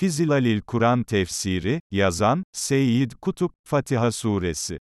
Fizilalil Kur'an tefsiri, yazan, Seyyid Kutup, Fatiha Suresi.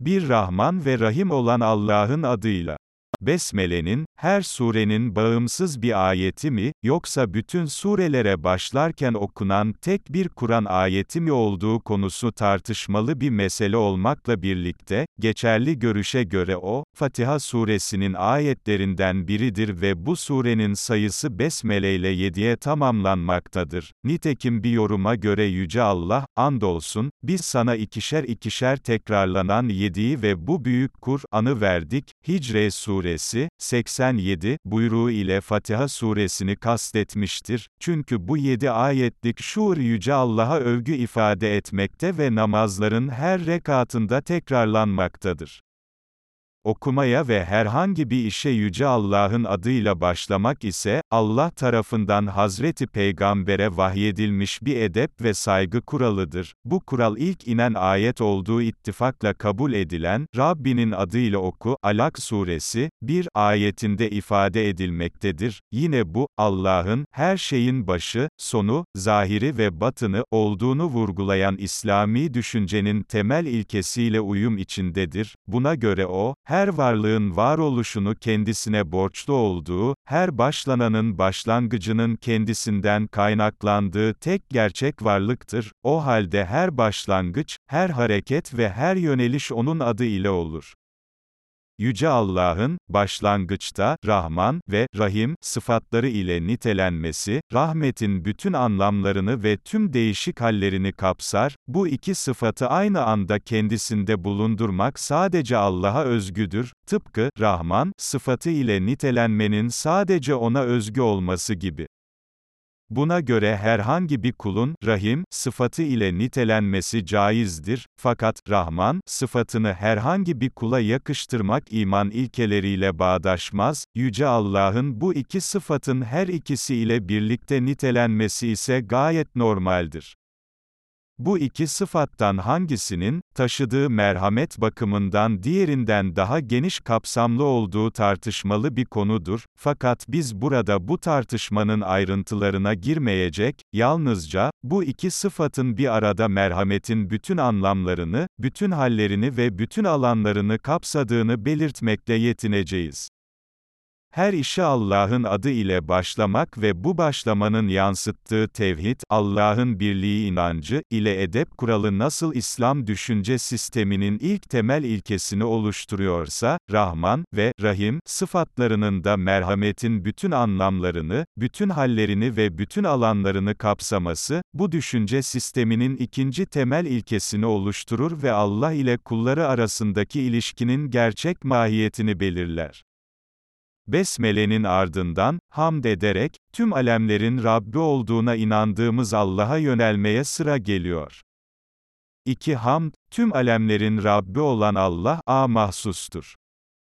Bir Rahman ve Rahim olan Allah'ın adıyla. Besmele'nin, her surenin bağımsız bir ayeti mi, yoksa bütün surelere başlarken okunan tek bir Kur'an ayeti mi olduğu konusu tartışmalı bir mesele olmakla birlikte, geçerli görüşe göre o, Fatiha suresinin ayetlerinden biridir ve bu surenin sayısı Besmele ile 7'ye tamamlanmaktadır. Nitekim bir yoruma göre Yüce Allah, andolsun, biz sana ikişer ikişer tekrarlanan yediği ve bu büyük Kur'an'ı verdik, Hicre suresi, 87, buyruğu ile Fatiha suresini kastetmiştir, çünkü bu yedi ayetlik şuur Yüce Allah'a övgü ifade etmekte ve namazların her rekatında tekrarlanmaktadır. Okumaya ve herhangi bir işe Yüce Allah'ın adıyla başlamak ise, Allah tarafından Hazreti Peygamber'e vahyedilmiş bir edep ve saygı kuralıdır. Bu kural ilk inen ayet olduğu ittifakla kabul edilen, Rabbinin adıyla oku, Alak suresi, bir ayetinde ifade edilmektedir. Yine bu, Allah'ın, her şeyin başı, sonu, zahiri ve batını, olduğunu vurgulayan İslami düşüncenin temel ilkesiyle uyum içindedir. Buna göre o, her her varlığın varoluşunu kendisine borçlu olduğu, her başlananın başlangıcının kendisinden kaynaklandığı tek gerçek varlıktır, o halde her başlangıç, her hareket ve her yöneliş onun adı ile olur. Yüce Allah'ın, başlangıçta, Rahman ve Rahim sıfatları ile nitelenmesi, rahmetin bütün anlamlarını ve tüm değişik hallerini kapsar, bu iki sıfatı aynı anda kendisinde bulundurmak sadece Allah'a özgüdür, tıpkı, Rahman, sıfatı ile nitelenmenin sadece ona özgü olması gibi. Buna göre herhangi bir kulun, Rahim, sıfatı ile nitelenmesi caizdir, fakat, Rahman, sıfatını herhangi bir kula yakıştırmak iman ilkeleriyle bağdaşmaz, Yüce Allah'ın bu iki sıfatın her ikisi ile birlikte nitelenmesi ise gayet normaldir. Bu iki sıfattan hangisinin, taşıdığı merhamet bakımından diğerinden daha geniş kapsamlı olduğu tartışmalı bir konudur, fakat biz burada bu tartışmanın ayrıntılarına girmeyecek, yalnızca, bu iki sıfatın bir arada merhametin bütün anlamlarını, bütün hallerini ve bütün alanlarını kapsadığını belirtmekle yetineceğiz. Her işe Allah'ın adı ile başlamak ve bu başlamanın yansıttığı tevhid, Allah'ın birliği inancı ile edep kuralı nasıl İslam düşünce sisteminin ilk temel ilkesini oluşturuyorsa, Rahman ve Rahim sıfatlarının da merhametin bütün anlamlarını, bütün hallerini ve bütün alanlarını kapsaması, bu düşünce sisteminin ikinci temel ilkesini oluşturur ve Allah ile kulları arasındaki ilişkinin gerçek mahiyetini belirler. Besmele'nin ardından, hamd ederek, tüm alemlerin Rabbi olduğuna inandığımız Allah'a yönelmeye sıra geliyor. 2. Hamd, tüm alemlerin Rabbi olan Allah'a mahsustur.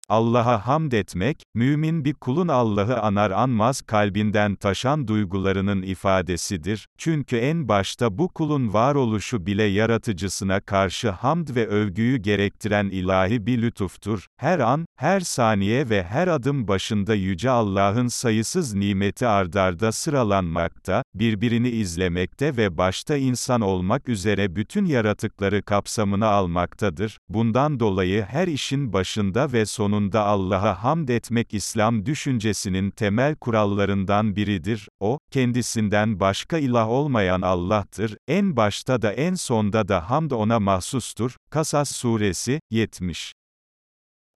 Allah'a hamd etmek, mümin bir kulun Allah'ı anar anmaz kalbinden taşan duygularının ifadesidir, çünkü en başta bu kulun varoluşu bile yaratıcısına karşı hamd ve övgüyü gerektiren ilahi bir lütuftur, her an, her saniye ve her adım başında Yüce Allah'ın sayısız nimeti ardarda sıralanmakta, birbirini izlemekte ve başta insan olmak üzere bütün yaratıkları kapsamına almaktadır, bundan dolayı her işin başında ve sonunda, sonunda Allah'a hamd etmek İslam düşüncesinin temel kurallarından biridir. O, kendisinden başka ilah olmayan Allah'tır. En başta da en sonda da hamd ona mahsustur. Kasas suresi 70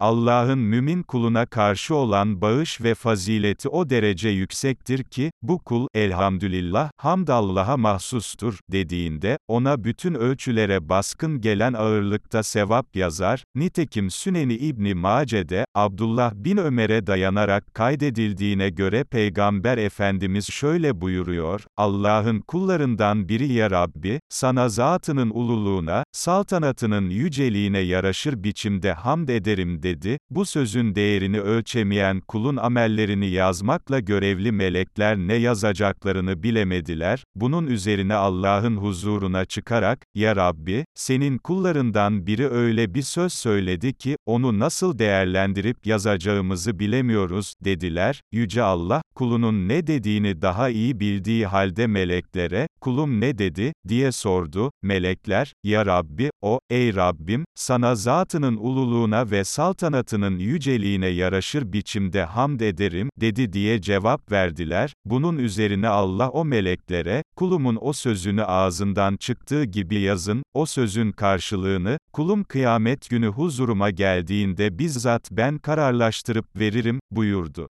Allah'ın mümin kuluna karşı olan bağış ve fazileti o derece yüksektir ki, bu kul, elhamdülillah, hamd Allah'a mahsustur, dediğinde, ona bütün ölçülere baskın gelen ağırlıkta sevap yazar, nitekim Süneni İbni Mace'de, Abdullah bin Ömer'e dayanarak kaydedildiğine göre Peygamber Efendimiz şöyle buyuruyor, Allah'ın kullarından biri ya Rabbi, sana zatının ululuğuna, saltanatının yüceliğine yaraşır biçimde hamd ederim dedi, bu sözün değerini ölçemeyen kulun amellerini yazmakla görevli melekler ne yazacaklarını bilemediler, bunun üzerine Allah'ın huzuruna çıkarak, Ya Rabbi, senin kullarından biri öyle bir söz söyledi ki, onu nasıl değerlendirip yazacağımızı bilemiyoruz, dediler, Yüce Allah, kulunun ne dediğini daha iyi bildiği halde meleklere, kulum ne dedi, diye sordu, melekler, Ya Rabbi, o, ey Rabbim, sana zatının ululuğuna ve saltanatının yüceliğine yaraşır biçimde hamd ederim, dedi diye cevap verdiler, bunun üzerine Allah o meleklere, kulumun o sözünü ağzından çıktığı gibi yazın, o sözün karşılığını, kulum kıyamet günü huzuruma geldiğinde bizzat ben kararlaştırıp veririm, buyurdu.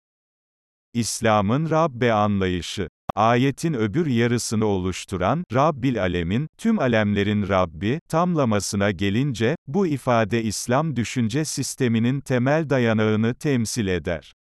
İslam'ın Rabbe anlayışı Ayetin öbür yarısını oluşturan, Rabbil Alemin, tüm alemlerin Rabbi, tamlamasına gelince, bu ifade İslam düşünce sisteminin temel dayanağını temsil eder.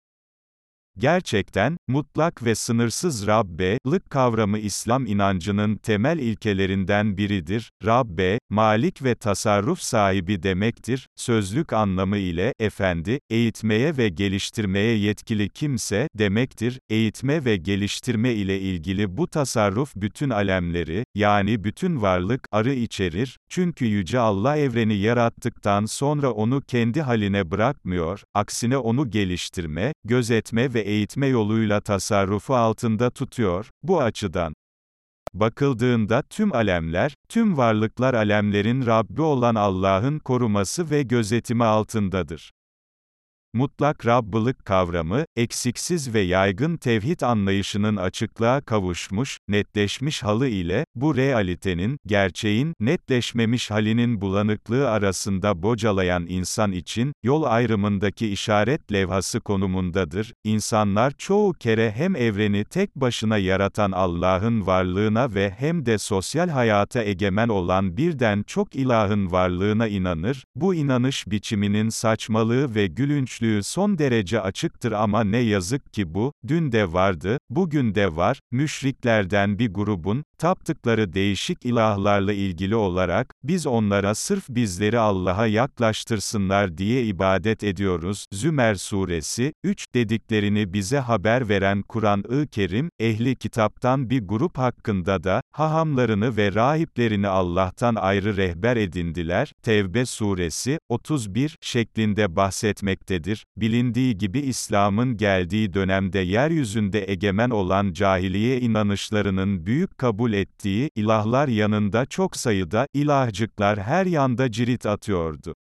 Gerçekten, mutlak ve sınırsız Rabbe-lık kavramı İslam inancının temel ilkelerinden biridir. Rabbe, malik ve tasarruf sahibi demektir. Sözlük anlamı ile, efendi, eğitmeye ve geliştirmeye yetkili kimse, demektir. Eğitme ve geliştirme ile ilgili bu tasarruf bütün alemleri, yani bütün varlık, arı içerir. Çünkü Yüce Allah evreni yarattıktan sonra onu kendi haline bırakmıyor, aksine onu geliştirme, gözetme ve eğitme yoluyla tasarrufu altında tutuyor, bu açıdan. Bakıldığında tüm alemler, tüm varlıklar alemlerin Rabbi olan Allah'ın koruması ve gözetimi altındadır. Mutlak Rabbılık kavramı, eksiksiz ve yaygın tevhid anlayışının açıklığa kavuşmuş, netleşmiş halı ile, bu realitenin, gerçeğin, netleşmemiş halinin bulanıklığı arasında bocalayan insan için, yol ayrımındaki işaret levhası konumundadır. İnsanlar çoğu kere hem evreni tek başına yaratan Allah'ın varlığına ve hem de sosyal hayata egemen olan birden çok ilahın varlığına inanır, bu inanış biçiminin saçmalığı ve gülünç güçlüğü son derece açıktır ama ne yazık ki bu, dün de vardı, bugün de var, müşriklerden bir grubun, taptıkları değişik ilahlarla ilgili olarak, biz onlara sırf bizleri Allah'a yaklaştırsınlar diye ibadet ediyoruz. Zümer suresi, 3 dediklerini bize haber veren Kur'an-ı Kerim, ehli kitaptan bir grup hakkında da, hahamlarını ve rahiplerini Allah'tan ayrı rehber edindiler. Tevbe suresi, 31 şeklinde bahsetmektedir. Bilindiği gibi İslam'ın geldiği dönemde yeryüzünde egemen olan cahiliye inanışlarının büyük kabul ettiği, ilahlar yanında çok sayıda, ilahcıklar her yanda cirit atıyordu.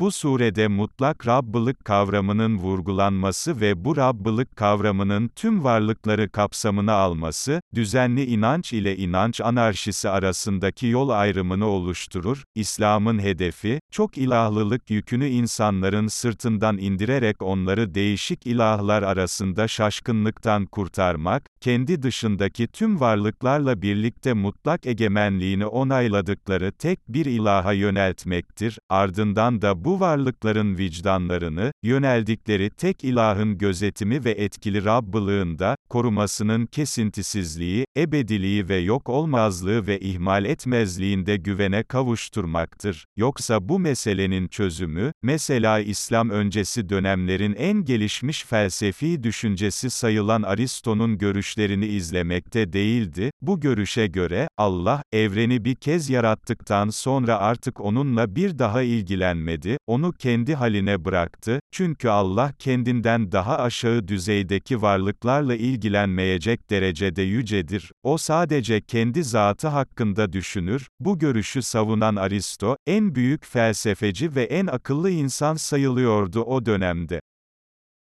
Bu surede mutlak Rabbılık kavramının vurgulanması ve bu Rabbılık kavramının tüm varlıkları kapsamına alması, düzenli inanç ile inanç anarşisi arasındaki yol ayrımını oluşturur. İslam'ın hedefi, çok ilahlılık yükünü insanların sırtından indirerek onları değişik ilahlar arasında şaşkınlıktan kurtarmak, kendi dışındaki tüm varlıklarla birlikte mutlak egemenliğini onayladıkları tek bir ilaha yöneltmektir. Ardından da bu bu varlıkların vicdanlarını, yöneldikleri tek ilahın gözetimi ve etkili Rabbılığında, korumasının kesintisizliği, ebediliği ve yok olmazlığı ve ihmal etmezliğinde güvene kavuşturmaktır. Yoksa bu meselenin çözümü, mesela İslam öncesi dönemlerin en gelişmiş felsefi düşüncesi sayılan Aristo'nun görüşlerini izlemekte değildi. Bu görüşe göre, Allah, evreni bir kez yarattıktan sonra artık onunla bir daha ilgilenmedi, onu kendi haline bıraktı, çünkü Allah kendinden daha aşağı düzeydeki varlıklarla ilgilenmeyecek derecede yücedir, o sadece kendi zatı hakkında düşünür, bu görüşü savunan Aristo, en büyük felsefeci ve en akıllı insan sayılıyordu o dönemde.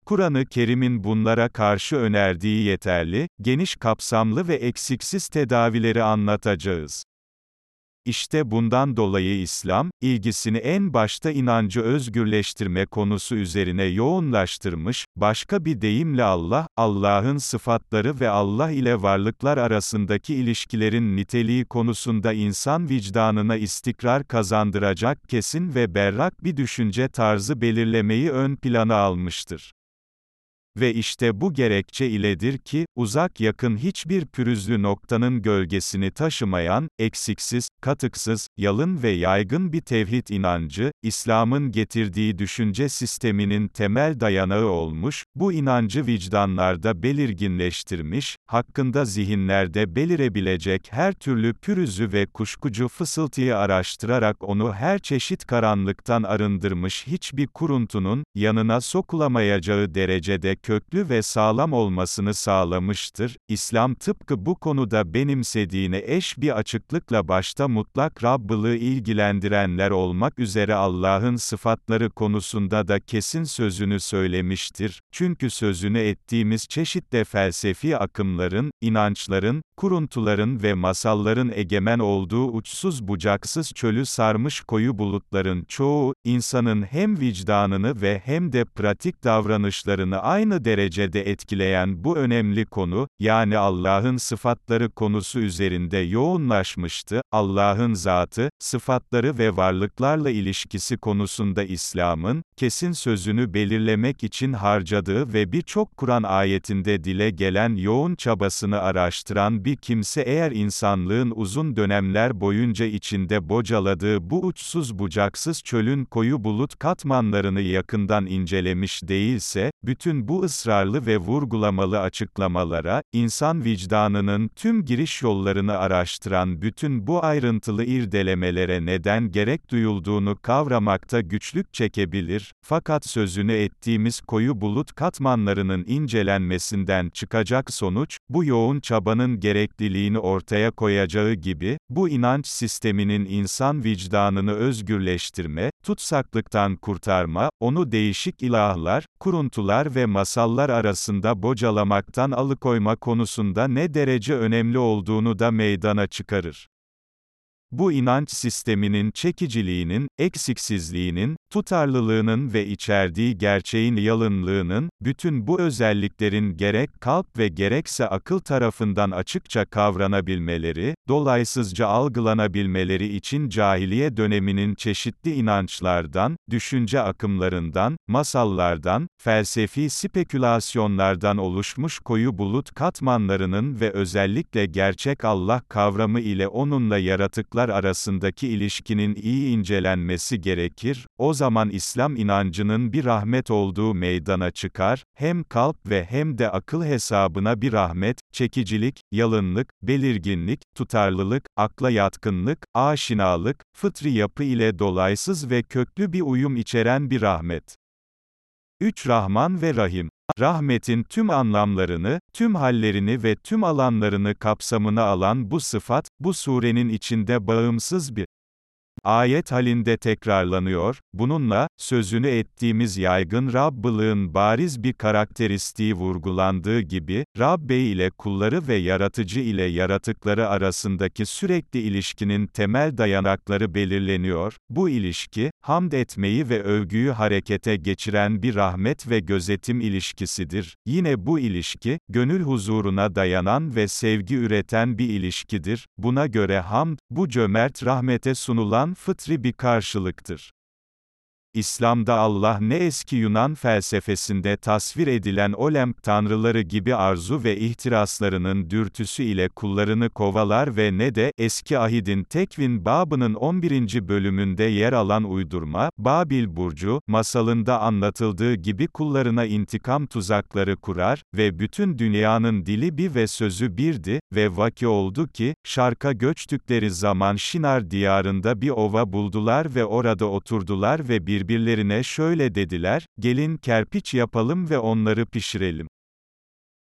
Kur'an-ı Kerim'in bunlara karşı önerdiği yeterli, geniş kapsamlı ve eksiksiz tedavileri anlatacağız. İşte bundan dolayı İslam, ilgisini en başta inancı özgürleştirme konusu üzerine yoğunlaştırmış, başka bir deyimle Allah, Allah'ın sıfatları ve Allah ile varlıklar arasındaki ilişkilerin niteliği konusunda insan vicdanına istikrar kazandıracak kesin ve berrak bir düşünce tarzı belirlemeyi ön plana almıştır. Ve işte bu gerekçe iledir ki, uzak yakın hiçbir pürüzlü noktanın gölgesini taşımayan, eksiksiz, katıksız, yalın ve yaygın bir tevhid inancı, İslam'ın getirdiği düşünce sisteminin temel dayanağı olmuş, bu inancı vicdanlarda belirginleştirmiş, hakkında zihinlerde belirebilecek her türlü pürüzü ve kuşkucu fısıltıyı araştırarak onu her çeşit karanlıktan arındırmış hiçbir kuruntunun, yanına sokulamayacağı derecede köklü ve sağlam olmasını sağlamıştır. İslam tıpkı bu konuda benimsediğine eş bir açıklıkla başta mutlak Rabbılığı ilgilendirenler olmak üzere Allah'ın sıfatları konusunda da kesin sözünü söylemiştir. Çünkü sözünü ettiğimiz çeşitli felsefi akımların, inançların, kuruntuların ve masalların egemen olduğu uçsuz bucaksız çölü sarmış koyu bulutların çoğu, insanın hem vicdanını ve hem de pratik davranışlarını aynı derecede etkileyen bu önemli konu, yani Allah'ın sıfatları konusu üzerinde yoğunlaşmıştı. Allah'ın zatı, sıfatları ve varlıklarla ilişkisi konusunda İslam'ın, kesin sözünü belirlemek için harcadığı ve birçok Kur'an ayetinde dile gelen yoğun çabasını araştıran bir kimse eğer insanlığın uzun dönemler boyunca içinde bocaladığı bu uçsuz bucaksız çölün koyu bulut katmanlarını yakından incelemiş değilse, bütün bu ısrarlı ve vurgulamalı açıklamalara, insan vicdanının tüm giriş yollarını araştıran bütün bu ayrıntılı irdelemelere neden gerek duyulduğunu kavramakta güçlük çekebilir, fakat sözünü ettiğimiz koyu bulut katmanlarının incelenmesinden çıkacak sonuç, bu yoğun çabanın gerekliliğini ortaya koyacağı gibi, bu inanç sisteminin insan vicdanını özgürleştirme, tutsaklıktan kurtarma, onu değişik ilahlar, kuruntular ve masallar arasında bocalamaktan alıkoyma konusunda ne derece önemli olduğunu da meydana çıkarır. Bu inanç sisteminin çekiciliğinin, eksiksizliğinin, tutarlılığının ve içerdiği gerçeğin yalınlığının, bütün bu özelliklerin gerek kalp ve gerekse akıl tarafından açıkça kavranabilmeleri, dolaysızca algılanabilmeleri için cahiliye döneminin çeşitli inançlardan, düşünce akımlarından, masallardan, felsefi spekülasyonlardan oluşmuş koyu bulut katmanlarının ve özellikle gerçek Allah kavramı ile onunla yaratıklar arasındaki ilişkinin iyi incelenmesi gerekir, o zaman İslam inancının bir rahmet olduğu meydana çıkar, hem kalp ve hem de akıl hesabına bir rahmet, çekicilik, yalınlık, belirginlik, tutarlılık, akla yatkınlık, aşinalık, fıtri yapı ile dolaysız ve köklü bir uyum içeren bir rahmet. 3. Rahman ve Rahim Rahmetin tüm anlamlarını, tüm hallerini ve tüm alanlarını kapsamına alan bu sıfat, bu surenin içinde bağımsız bir ayet halinde tekrarlanıyor, bununla, sözünü ettiğimiz yaygın Rabbılığın bariz bir karakteristiği vurgulandığı gibi, Rabbe ile kulları ve yaratıcı ile yaratıkları arasındaki sürekli ilişkinin temel dayanakları belirleniyor, bu ilişki, hamd etmeyi ve övgüyü harekete geçiren bir rahmet ve gözetim ilişkisidir. Yine bu ilişki, gönül huzuruna dayanan ve sevgi üreten bir ilişkidir, buna göre hamd, bu cömert rahmete sunulan fıtri bir karşılıktır. İslam'da Allah ne eski Yunan felsefesinde tasvir edilen Olemp tanrıları gibi arzu ve ihtiraslarının dürtüsü ile kullarını kovalar ve ne de, eski ahidin Tekvin babının 11. bölümünde yer alan uydurma, Babil Burcu, masalında anlatıldığı gibi kullarına intikam tuzakları kurar ve bütün dünyanın dili bir ve sözü birdi ve vaki oldu ki, şarka göçtükleri zaman Şinar diyarında bir ova buldular ve orada oturdular ve bir birbirlerine şöyle dediler, gelin kerpiç yapalım ve onları pişirelim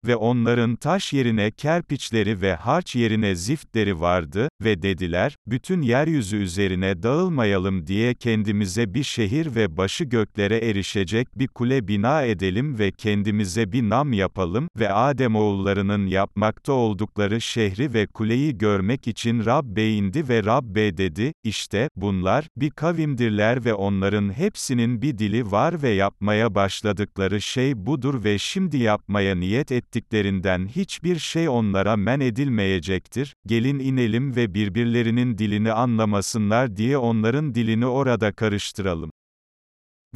ve onların taş yerine kerpiçleri ve harç yerine ziftleri vardı, ve dediler, bütün yeryüzü üzerine dağılmayalım diye kendimize bir şehir ve başı göklere erişecek bir kule bina edelim ve kendimize bir nam yapalım, ve Ademoğullarının yapmakta oldukları şehri ve kuleyi görmek için Rabbe indi ve Rabbe dedi, işte, bunlar, bir kavimdirler ve onların hepsinin bir dili var ve yapmaya başladıkları şey budur ve şimdi yapmaya niyet et ettiklerinden hiçbir şey onlara men edilmeyecektir, gelin inelim ve birbirlerinin dilini anlamasınlar diye onların dilini orada karıştıralım.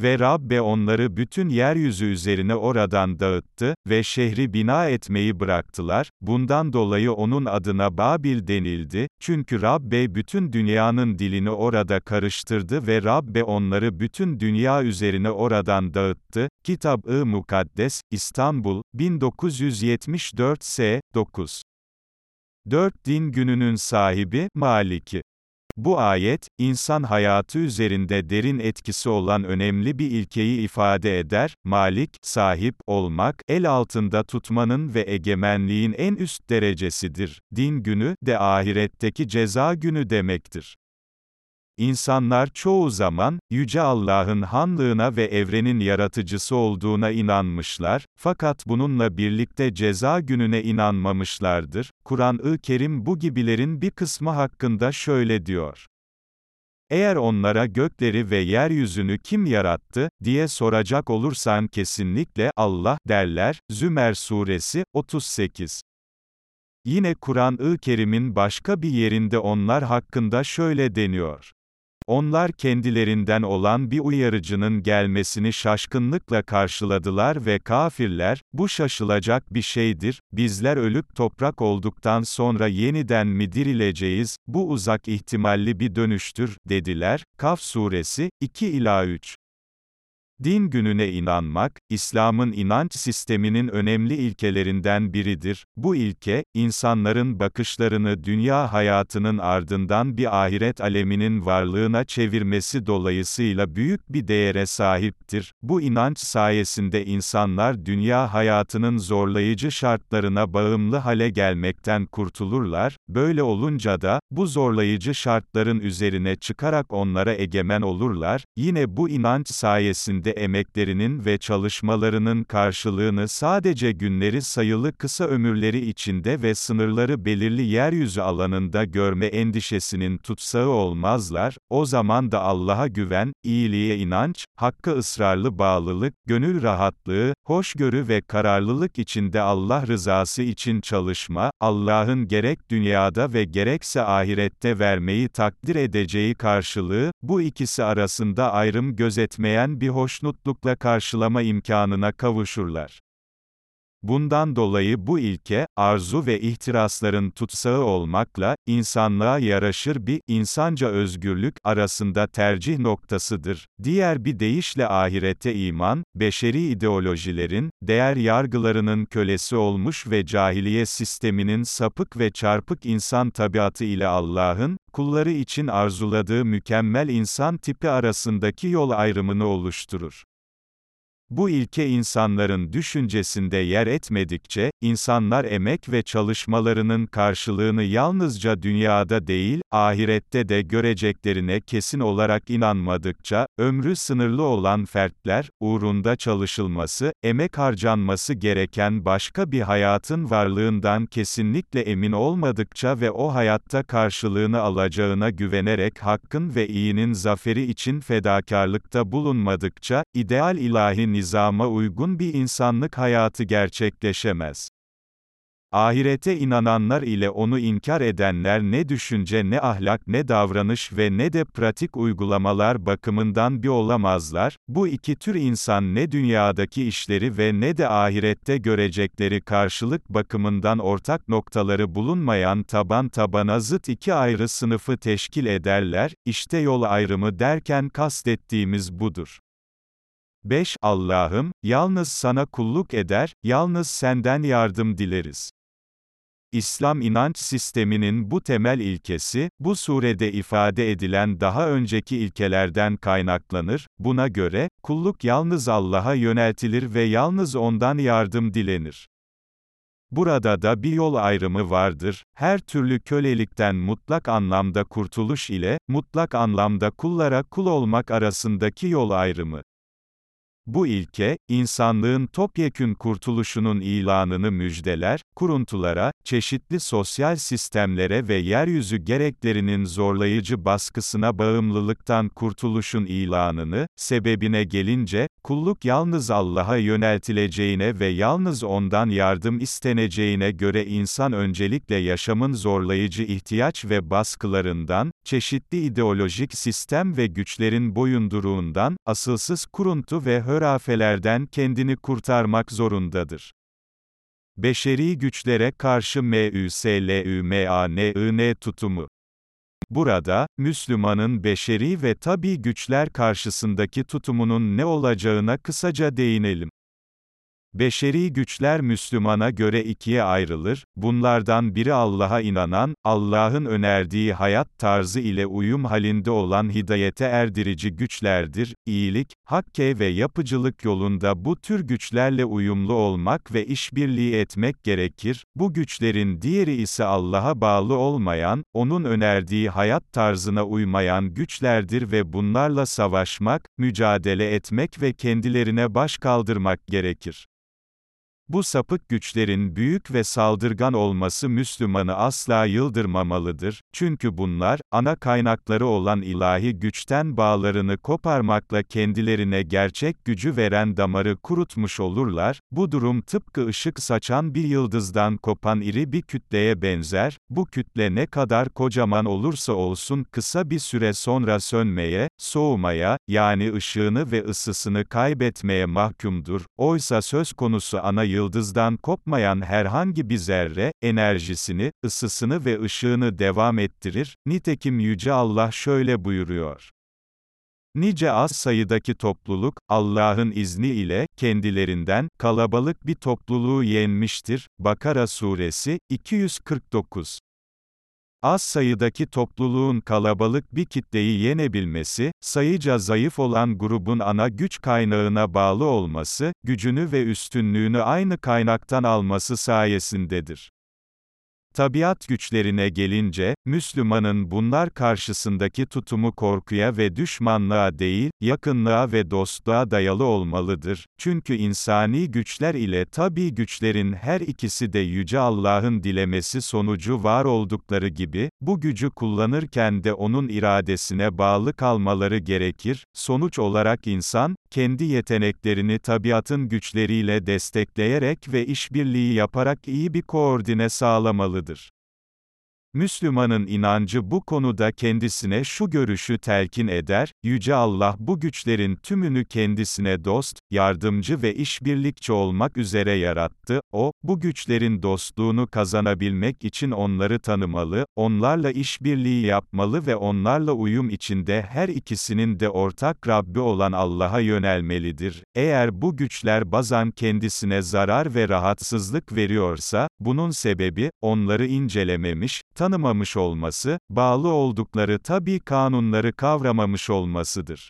Ve Rabbe onları bütün yeryüzü üzerine oradan dağıttı, ve şehri bina etmeyi bıraktılar, bundan dolayı onun adına Babil denildi, çünkü Rabbe bütün dünyanın dilini orada karıştırdı ve Rabbe onları bütün dünya üzerine oradan dağıttı. Kitab-ı Mukaddes, İstanbul, 1974 S. 9. 4 Din gününün sahibi, Maliki. Bu ayet, insan hayatı üzerinde derin etkisi olan önemli bir ilkeyi ifade eder, malik, sahip olmak, el altında tutmanın ve egemenliğin en üst derecesidir. Din günü, de ahiretteki ceza günü demektir. İnsanlar çoğu zaman, Yüce Allah'ın hanlığına ve evrenin yaratıcısı olduğuna inanmışlar, fakat bununla birlikte ceza gününe inanmamışlardır. Kur'an-ı Kerim bu gibilerin bir kısmı hakkında şöyle diyor. Eğer onlara gökleri ve yeryüzünü kim yarattı, diye soracak olursan kesinlikle Allah, derler, Zümer Suresi, 38. Yine Kur'an-ı Kerim'in başka bir yerinde onlar hakkında şöyle deniyor. Onlar kendilerinden olan bir uyarıcının gelmesini şaşkınlıkla karşıladılar ve kafirler, bu şaşılacak bir şeydir, bizler ölüp toprak olduktan sonra yeniden mi dirileceğiz, bu uzak ihtimalli bir dönüştür, dediler. Kaf suresi, 2-3 Din gününe inanmak, İslam'ın inanç sisteminin önemli ilkelerinden biridir. Bu ilke, insanların bakışlarını dünya hayatının ardından bir ahiret aleminin varlığına çevirmesi dolayısıyla büyük bir değere sahiptir. Bu inanç sayesinde insanlar dünya hayatının zorlayıcı şartlarına bağımlı hale gelmekten kurtulurlar, böyle olunca da, bu zorlayıcı şartların üzerine çıkarak onlara egemen olurlar, yine bu inanç sayesinde şekilde emeklerinin ve çalışmalarının karşılığını sadece günleri sayılı kısa ömürleri içinde ve sınırları belirli yeryüzü alanında görme endişesinin tutsağı olmazlar, o zaman da Allah'a güven, iyiliğe inanç, hakka ısrarlı bağlılık, gönül rahatlığı, hoşgörü ve kararlılık içinde Allah rızası için çalışma, Allah'ın gerek dünyada ve gerekse ahirette vermeyi takdir edeceği karşılığı, bu ikisi arasında ayrım gözetmeyen bir hoş hoşnutlukla karşılama imkanına kavuşurlar. Bundan dolayı bu ilke, arzu ve ihtirasların tutsağı olmakla, insanlığa yaraşır bir, insanca özgürlük, arasında tercih noktasıdır. Diğer bir deyişle ahirete iman, beşeri ideolojilerin, değer yargılarının kölesi olmuş ve cahiliye sisteminin sapık ve çarpık insan tabiatı ile Allah'ın, kulları için arzuladığı mükemmel insan tipi arasındaki yol ayrımını oluşturur. Bu ilke insanların düşüncesinde yer etmedikçe, insanlar emek ve çalışmalarının karşılığını yalnızca dünyada değil, ahirette de göreceklerine kesin olarak inanmadıkça, ömrü sınırlı olan fertler, uğrunda çalışılması, emek harcanması gereken başka bir hayatın varlığından kesinlikle emin olmadıkça ve o hayatta karşılığını alacağına güvenerek hakkın ve iyinin zaferi için fedakarlıkta bulunmadıkça, ideal ilahi nizama uygun bir insanlık hayatı gerçekleşemez. Ahirete inananlar ile onu inkar edenler ne düşünce ne ahlak ne davranış ve ne de pratik uygulamalar bakımından bir olamazlar, bu iki tür insan ne dünyadaki işleri ve ne de ahirette görecekleri karşılık bakımından ortak noktaları bulunmayan taban tabana zıt iki ayrı sınıfı teşkil ederler, işte yol ayrımı derken kastettiğimiz budur. 5. Allah'ım, yalnız sana kulluk eder, yalnız senden yardım dileriz. İslam inanç sisteminin bu temel ilkesi, bu surede ifade edilen daha önceki ilkelerden kaynaklanır, buna göre, kulluk yalnız Allah'a yöneltilir ve yalnız O'ndan yardım dilenir. Burada da bir yol ayrımı vardır, her türlü kölelikten mutlak anlamda kurtuluş ile, mutlak anlamda kullara kul olmak arasındaki yol ayrımı. Bu ilke, insanlığın topyekün kurtuluşunun ilanını müjdeler, kuruntulara, çeşitli sosyal sistemlere ve yeryüzü gereklerinin zorlayıcı baskısına bağımlılıktan kurtuluşun ilanını, sebebine gelince, kulluk yalnız Allah'a yöneltileceğine ve yalnız O'ndan yardım isteneceğine göre insan öncelikle yaşamın zorlayıcı ihtiyaç ve baskılarından, çeşitli ideolojik sistem ve güçlerin boyunduruğundan, asılsız kuruntu ve hörafelerden kendini kurtarmak zorundadır. Beşeri güçlere karşı MÜSLÜMANIN tutumu Burada, Müslümanın beşeri ve tabi güçler karşısındaki tutumunun ne olacağına kısaca değinelim. Beşeri güçler Müslümana göre ikiye ayrılır, bunlardan biri Allah'a inanan, Allah'ın önerdiği hayat tarzı ile uyum halinde olan hidayete erdirici güçlerdir, iyilik, hakke ve yapıcılık yolunda bu tür güçlerle uyumlu olmak ve işbirliği etmek gerekir, bu güçlerin diğeri ise Allah'a bağlı olmayan, O'nun önerdiği hayat tarzına uymayan güçlerdir ve bunlarla savaşmak, mücadele etmek ve kendilerine baş kaldırmak gerekir. Bu sapık güçlerin büyük ve saldırgan olması Müslümanı asla yıldırmamalıdır, çünkü bunlar, ana kaynakları olan ilahi güçten bağlarını koparmakla kendilerine gerçek gücü veren damarı kurutmuş olurlar, bu durum tıpkı ışık saçan bir yıldızdan kopan iri bir kütleye benzer, bu kütle ne kadar kocaman olursa olsun kısa bir süre sonra sönmeye, soğumaya, yani ışığını ve ısısını kaybetmeye mahkumdur, oysa söz konusu ana yıldızdan kopmayan herhangi bir zerre, enerjisini, ısısını ve ışığını devam ettirir, nitekim Yüce Allah şöyle buyuruyor. Nice az sayıdaki topluluk, Allah'ın izni ile, kendilerinden, kalabalık bir topluluğu yenmiştir. Bakara Suresi, 249 Az sayıdaki topluluğun kalabalık bir kitleyi yenebilmesi, sayıca zayıf olan grubun ana güç kaynağına bağlı olması, gücünü ve üstünlüğünü aynı kaynaktan alması sayesindedir. Tabiat güçlerine gelince, Müslümanın bunlar karşısındaki tutumu korkuya ve düşmanlığa değil, yakınlığa ve dostluğa dayalı olmalıdır. Çünkü insani güçler ile tabi güçlerin her ikisi de Yüce Allah'ın dilemesi sonucu var oldukları gibi, bu gücü kullanırken de O'nun iradesine bağlı kalmaları gerekir. Sonuç olarak insan, kendi yeteneklerini tabiatın güçleriyle destekleyerek ve işbirliği yaparak iyi bir koordine sağlamalıdır. Müslümanın inancı bu konuda kendisine şu görüşü telkin eder, Yüce Allah bu güçlerin tümünü kendisine dost, yardımcı ve işbirlikçi olmak üzere yarattı, O, bu güçlerin dostluğunu kazanabilmek için onları tanımalı, onlarla işbirliği yapmalı ve onlarla uyum içinde her ikisinin de ortak Rabbi olan Allah'a yönelmelidir. Eğer bu güçler bazan kendisine zarar ve rahatsızlık veriyorsa, bunun sebebi, onları incelememiş, tanımamış olması, bağlı oldukları tabi kanunları kavramamış olmasıdır.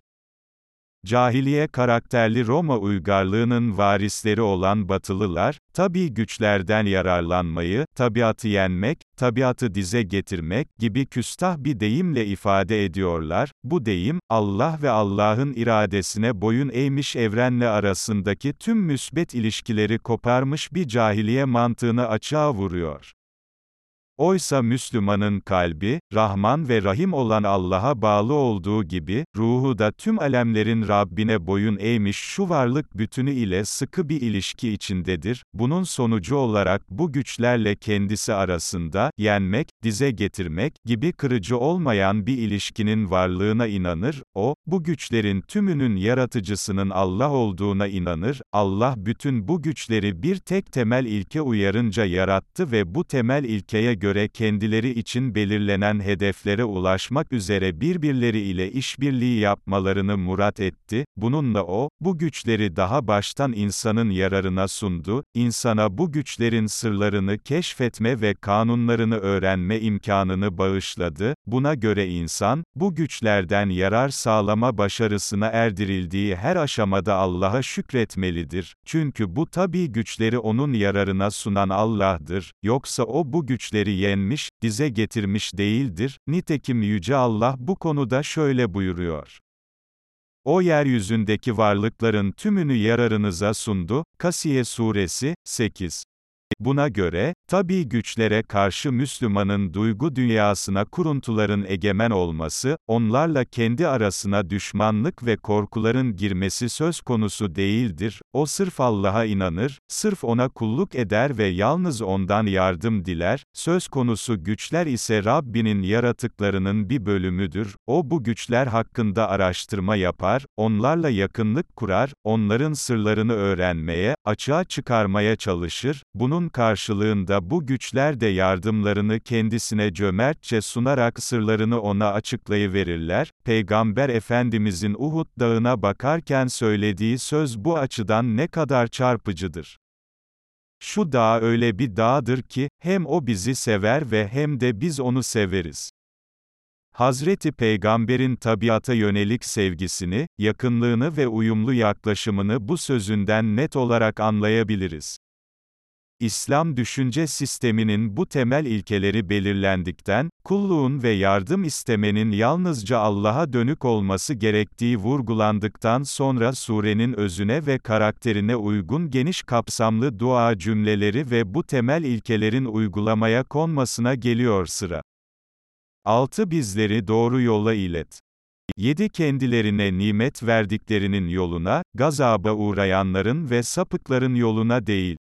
Cahiliye karakterli Roma uygarlığının varisleri olan Batılılar, tabi güçlerden yararlanmayı, tabiatı yenmek, tabiatı dize getirmek gibi küstah bir deyimle ifade ediyorlar. Bu deyim, Allah ve Allah'ın iradesine boyun eğmiş evrenle arasındaki tüm müsbet ilişkileri koparmış bir cahiliye mantığını açığa vuruyor. Oysa Müslümanın kalbi, Rahman ve Rahim olan Allah'a bağlı olduğu gibi, ruhu da tüm alemlerin Rabbine boyun eğmiş şu varlık bütünü ile sıkı bir ilişki içindedir. Bunun sonucu olarak bu güçlerle kendisi arasında, yenmek, dize getirmek gibi kırıcı olmayan bir ilişkinin varlığına inanır, o, bu güçlerin tümünün yaratıcısının Allah olduğuna inanır, Allah bütün bu güçleri bir tek temel ilke uyarınca yarattı ve bu temel ilkeye göre kendileri için belirlenen hedeflere ulaşmak üzere birbirleri ile işbirliği yapmalarını murat etti, bununla o, bu güçleri daha baştan insanın yararına sundu, insana bu güçlerin sırlarını keşfetme ve kanunlarını öğrenme imkanını bağışladı, buna göre insan, bu güçlerden yarar sağlama başarısına erdirildiği her aşamada Allah'a şükretmelidir, çünkü bu tabi güçleri onun yararına sunan Allah'dır, yoksa o bu güçleri yenmiş, dize getirmiş değildir, nitekim Yüce Allah bu konuda şöyle buyuruyor. O yeryüzündeki varlıkların tümünü yararınıza sundu. Kasiye Suresi, 8. Buna göre, tabii güçlere karşı Müslümanın duygu dünyasına kuruntuların egemen olması, onlarla kendi arasına düşmanlık ve korkuların girmesi söz konusu değildir. O sırf Allah'a inanır, sırf ona kulluk eder ve yalnız ondan yardım diler. Söz konusu güçler ise Rabbinin yaratıklarının bir bölümüdür. O bu güçler hakkında araştırma yapar, onlarla yakınlık kurar, onların sırlarını öğrenmeye, açığa çıkarmaya çalışır. Bunun karşılığında bu güçler de yardımlarını kendisine cömertçe sunarak sırlarını ona açıklayıverirler. Peygamber Efendimizin Uhud dağına bakarken söylediği söz bu açıdan ne kadar çarpıcıdır. Şu dağ öyle bir dağdır ki, hem o bizi sever ve hem de biz onu severiz. Hazreti Peygamber'in tabiata yönelik sevgisini, yakınlığını ve uyumlu yaklaşımını bu sözünden net olarak anlayabiliriz. İslam düşünce sisteminin bu temel ilkeleri belirlendikten, kulluğun ve yardım istemenin yalnızca Allah'a dönük olması gerektiği vurgulandıktan sonra surenin özüne ve karakterine uygun geniş kapsamlı dua cümleleri ve bu temel ilkelerin uygulamaya konmasına geliyor sıra. 6. Bizleri doğru yola ilet. 7. Kendilerine nimet verdiklerinin yoluna, gazaba uğrayanların ve sapıkların yoluna değil.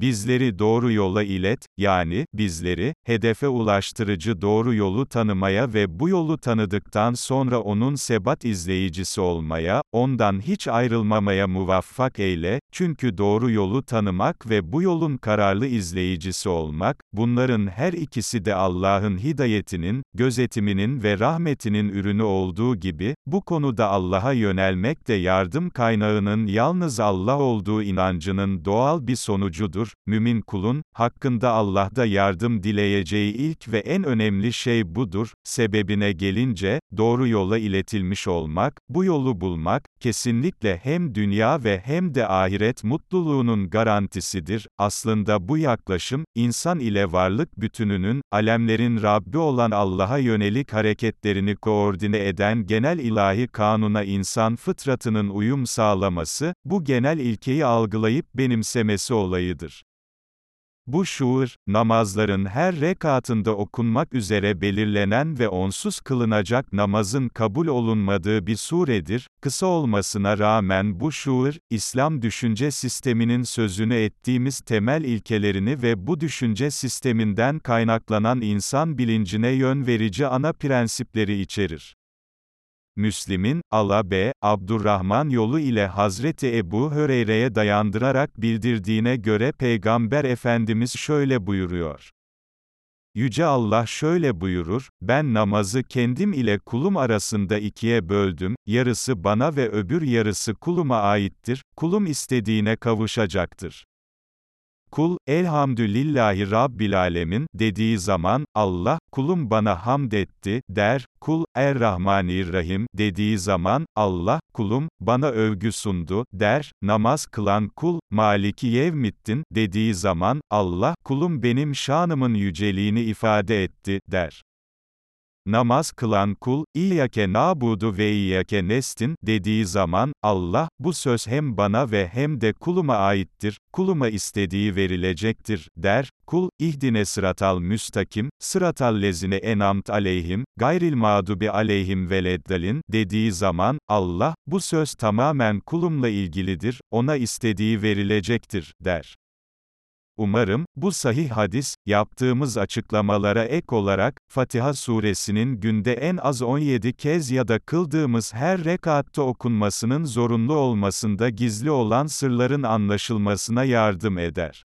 Bizleri doğru yola ilet, yani, bizleri, hedefe ulaştırıcı doğru yolu tanımaya ve bu yolu tanıdıktan sonra onun sebat izleyicisi olmaya, ondan hiç ayrılmamaya muvaffak eyle, çünkü doğru yolu tanımak ve bu yolun kararlı izleyicisi olmak, bunların her ikisi de Allah'ın hidayetinin, gözetiminin ve rahmetinin ürünü olduğu gibi, bu konuda Allah'a yönelmek de yardım kaynağının yalnız Allah olduğu inancının doğal bir sonucudur olur, mümin kulun, hakkında Allah'da yardım dileyeceği ilk ve en önemli şey budur, sebebine gelince, doğru yola iletilmiş olmak, bu yolu bulmak, kesinlikle hem dünya ve hem de ahiret mutluluğunun garantisidir. Aslında bu yaklaşım, insan ile varlık bütününün, alemlerin Rabbi olan Allah'a yönelik hareketlerini koordine eden genel ilahi kanuna insan fıtratının uyum sağlaması, bu genel ilkeyi algılayıp benimsemesi olayıdır. Bu şuur, namazların her rekatında okunmak üzere belirlenen ve onsuz kılınacak namazın kabul olunmadığı bir suredir. Kısa olmasına rağmen bu şuur, İslam düşünce sisteminin sözünü ettiğimiz temel ilkelerini ve bu düşünce sisteminden kaynaklanan insan bilincine yön verici ana prensipleri içerir. Müslim'in, Allah B. Abdurrahman yolu ile Hazreti Ebu Höreyre'ye dayandırarak bildirdiğine göre Peygamber Efendimiz şöyle buyuruyor. Yüce Allah şöyle buyurur, ben namazı kendim ile kulum arasında ikiye böldüm, yarısı bana ve öbür yarısı kuluma aittir, kulum istediğine kavuşacaktır. Kul, elhamdülillahi rabbil alemin, dediği zaman, Allah, kulum bana hamd etti, der, kul, er-Rahmanir-Rahim, dediği zaman, Allah, kulum, bana övgü sundu, der, namaz kılan kul, Maliki Yevmittin, dediği zaman, Allah, kulum benim şanımın yüceliğini ifade etti, der. Namaz kılan kul, İyyake nabudu ve İyyake nestin, dediği zaman, Allah, bu söz hem bana ve hem de kuluma aittir, kuluma istediği verilecektir, der, kul, ihdine sıratal müstakim, sıratal lezine enamt aleyhim, gayril mağdubi aleyhim veleddalin, dediği zaman, Allah, bu söz tamamen kulumla ilgilidir, ona istediği verilecektir, der. Umarım, bu sahih hadis, yaptığımız açıklamalara ek olarak, Fatiha suresinin günde en az 17 kez ya da kıldığımız her rekatta okunmasının zorunlu olmasında gizli olan sırların anlaşılmasına yardım eder.